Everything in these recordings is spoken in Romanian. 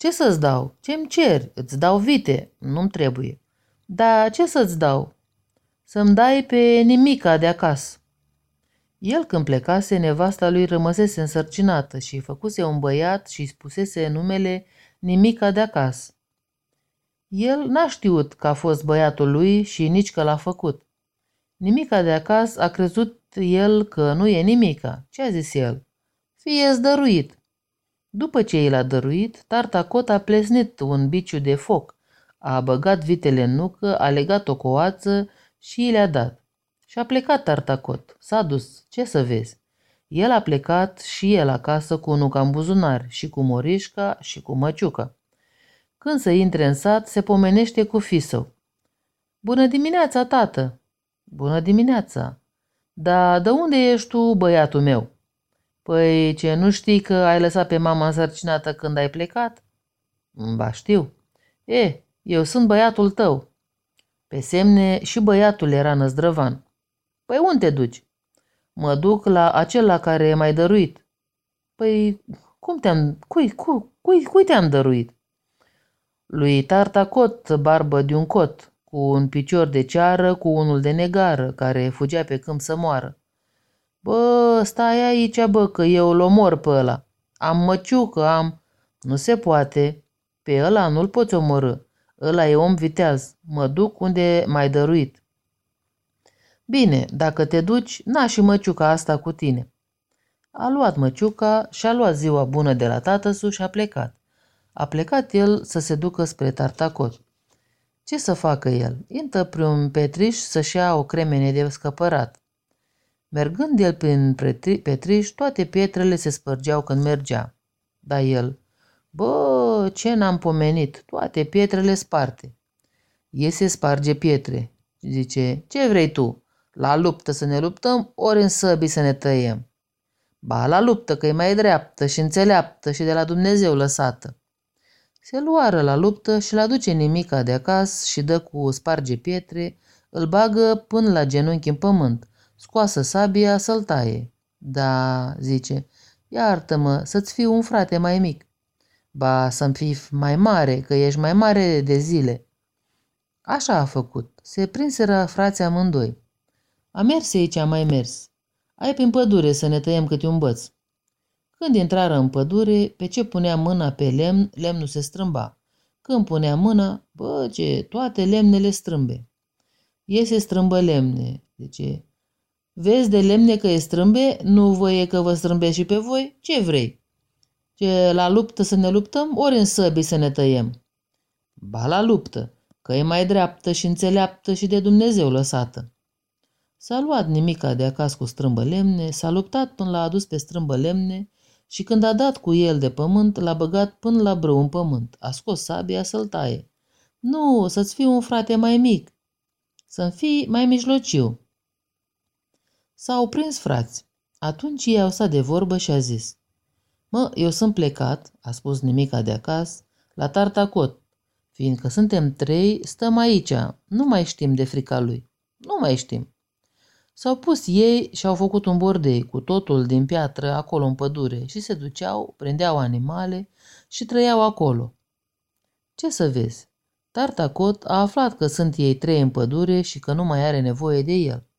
Ce să-ți dau? Ce-mi ceri? Îți dau vite. Nu-mi trebuie. Dar ce să-ți dau? Să-mi dai pe nimica de acasă. El când plecase, nevasta lui rămăsese însărcinată și făcuse un băiat și spusese numele nimica de acasă. El n-a știut că a fost băiatul lui și nici că l-a făcut. Nimica de acasă a crezut el că nu e nimica. Ce a zis el? fie dăruit. După ce i l-a dăruit, Tartacot a plesnit un biciu de foc, a băgat vitele în nucă, a legat o coață și i le-a dat. Și a plecat Tartacot. S-a dus. Ce să vezi? El a plecat și el acasă cu nuca în buzunar și cu morișca și cu măciuca. Când să intre în sat, se pomenește cu fisău. Bună dimineața, tată! Bună dimineața! Dar de unde ești tu, băiatul meu? Păi ce, nu știi că ai lăsat pe mama însărcinată când ai plecat? Ba știu. E, eu sunt băiatul tău. Pe semne și băiatul era năzdrăvan. Păi unde te duci? Mă duc la acela care m-ai dăruit. Păi cum te-am... Cui, cui, cui, cui te-am dăruit? Lui Tartacot, barbă de un cot, cu un picior de ceară, cu unul de negară, care fugea pe câmp să moară. Bă, stai aici, bă, că eu îl omor pe ăla. Am măciucă, am... Nu se poate. Pe ăla nu-l poți omorâ. Ăla e om viteaz. Mă duc unde m-ai dăruit. Bine, dacă te duci, na și măciuca asta cu tine. A luat măciuca și-a luat ziua bună de la tatăsu și a plecat. A plecat el să se ducă spre Tartacot. Ce să facă el? Intră prin Petriș să-și ia o cremene de scăpărat. Mergând el prin Petriș, toate pietrele se spărgeau când mergea. Dar el, bă, ce n-am pomenit, toate pietrele sparte. Iese sparge pietre. Zice, ce vrei tu? La luptă să ne luptăm, ori în săbii să ne tăiem. Ba, la luptă, că e mai dreaptă și înțeleaptă și de la Dumnezeu lăsată. Se luară la luptă și l aduce nimica de acasă și dă cu sparge pietre, îl bagă până la genunchi în pământ, scoasă sabia să-l taie. Da, zice, iartă-mă, să-ți fiu un frate mai mic. Ba, să-mi fii mai mare, că ești mai mare de zile. Așa a făcut. Se prinseră frații amândoi. A mers aici, a mai mers. Ai prin pădure să ne tăiem câte un băț. Când intrară în pădure, pe ce punea mâna pe lemn, lemnul se strâmba. Când punea mâna, bă, ce, toate lemnele strâmbe. Iese strâmbă lemne, zice, Vezi de lemne că e strâmbe, nu voie că vă strâmbe și pe voi? Ce vrei? Ce la luptă să ne luptăm, ori în săbii să ne tăiem? Ba la luptă, că e mai dreaptă și înțeleaptă și de Dumnezeu lăsată. S-a luat nimica de acasă cu strâmbă lemne, s-a luptat până l-a adus pe strâmbă lemne și când a dat cu el de pământ, l-a băgat până la brâu în pământ, a scos sabia să-l taie. Nu, să-ți fii un frate mai mic, să-mi fii mai mijlociu. S-au prins frați. Atunci ei au stat de vorbă și a zis, Mă, eu sunt plecat, a spus nimica de acasă, la Tartacot, fiindcă suntem trei, stăm aici, nu mai știm de frica lui. Nu mai știm. S-au pus ei și au făcut un bordei cu totul din piatră acolo în pădure și se duceau, prindeau animale și trăiau acolo. Ce să vezi? Tartacot a aflat că sunt ei trei în pădure și că nu mai are nevoie de el.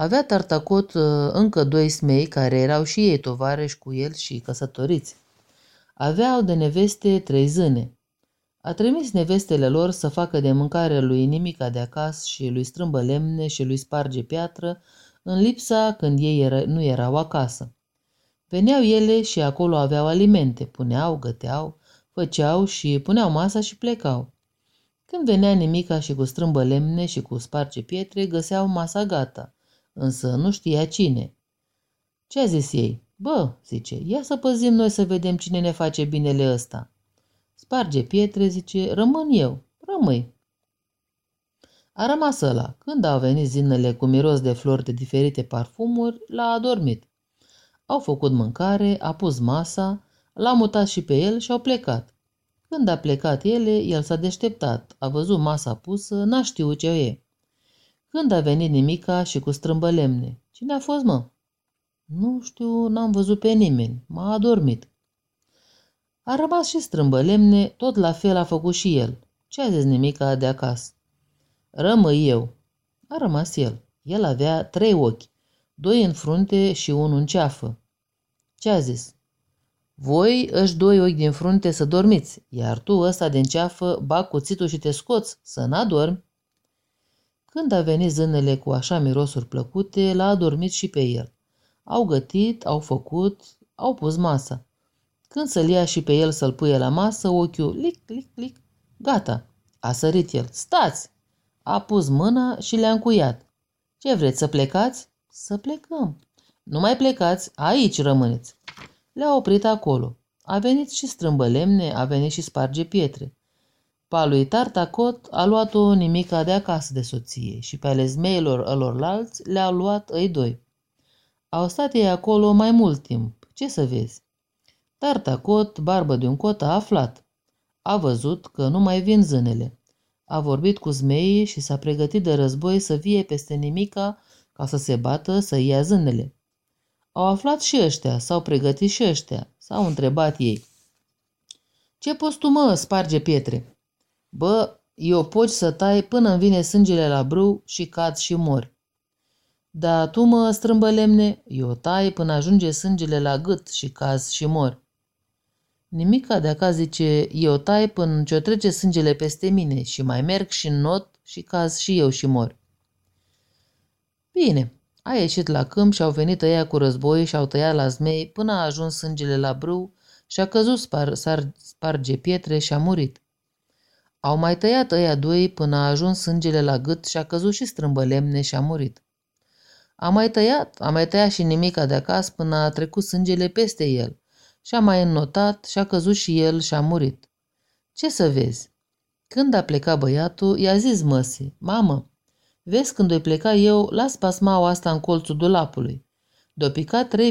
Avea Tartacot uh, încă doi smei care erau și ei tovarăși cu el și căsătoriți. Aveau de neveste trei zâne. A trimis nevestele lor să facă de mâncare lui nimica de acasă și lui strâmbă lemne și lui sparge piatră, în lipsa când ei era, nu erau acasă. Veneau ele și acolo aveau alimente, puneau, găteau, făceau și puneau masa și plecau. Când venea nimica și cu strâmbă lemne și cu sparge pietre, găseau masa gata – însă nu știa cine. Ce a zis ei? Bă, zice, ia să păzim noi să vedem cine ne face binele ăsta. Sparge pietre, zice, rămân eu, rămâi. A rămas ăla. Când au venit zinele cu miros de flori de diferite parfumuri, l-a adormit. Au făcut mâncare, a pus masa, l-a mutat și pe el și au plecat. Când a plecat ele, el s-a deșteptat, a văzut masa pusă, n-a știut ce e. Când a venit nimica și cu strâmbă lemne? Cine a fost, mă? Nu știu, n-am văzut pe nimeni. M-a adormit. A rămas și strâmbă lemne, tot la fel a făcut și el. Ce a zis nimica de acasă? Rămâi eu. A rămas el. El avea trei ochi, doi în frunte și unul în ceafă. Ce a zis? Voi își doi ochi din frunte să dormiți, iar tu ăsta din ceafă bag cuțitul și te scoți, să n-adormi. Când a venit zânele cu așa mirosuri plăcute, l-a adormit și pe el. Au gătit, au făcut, au pus masa. Când să-l ia și pe el să-l puie la masă, ochiul, lic, lic, lic, gata. A sărit el. Stați! A pus mâna și le-a încuiat. Ce vreți, să plecați? Să plecăm. Nu mai plecați, aici rămâneți. Le-a oprit acolo. A venit și strâmbă lemne, a venit și sparge pietre. Pa lui Tartacot a luat-o nimica de acasă de soție și pe ale zmeilor ălorlalți le-a luat ei doi. Au stat ei acolo mai mult timp. Ce să vezi? Tartacot, barbă de un cot, a aflat. A văzut că nu mai vin zânele. A vorbit cu zmeii și s-a pregătit de război să vie peste nimica ca să se bată să ia zânele. Au aflat și ăștia, s-au pregătit și ăștia, s-au întrebat ei. Ce poți tu, mă, sparge pietre? Bă, eu poți să tai până îmi vine sângele la brâu și cad și mori. Da, tu, mă, strâmbă lemne, eu tai până ajunge sângele la gât și caz și mor. Nimica de acasă zice, eu tai până ce-o trece sângele peste mine și mai merg și în not și caz și eu și mor. Bine, a ieșit la câmp și au venit ăia cu război și au tăiat la zmei până a ajuns sângele la brâu și a căzut spar, sar, sparge pietre și a murit. Au mai tăiat ăia doi până a ajuns sângele la gât și a căzut și strâmbă lemne și a murit. A mai tăiat, a mai tăiat și nimica de acasă până a trecut sângele peste el și a mai înnotat și a căzut și el și a murit. Ce să vezi? Când a plecat băiatul, i-a zis măsii, mamă, Vezi, când o pleca eu, las pasmaua asta în colțul dulapului. De-o picat trei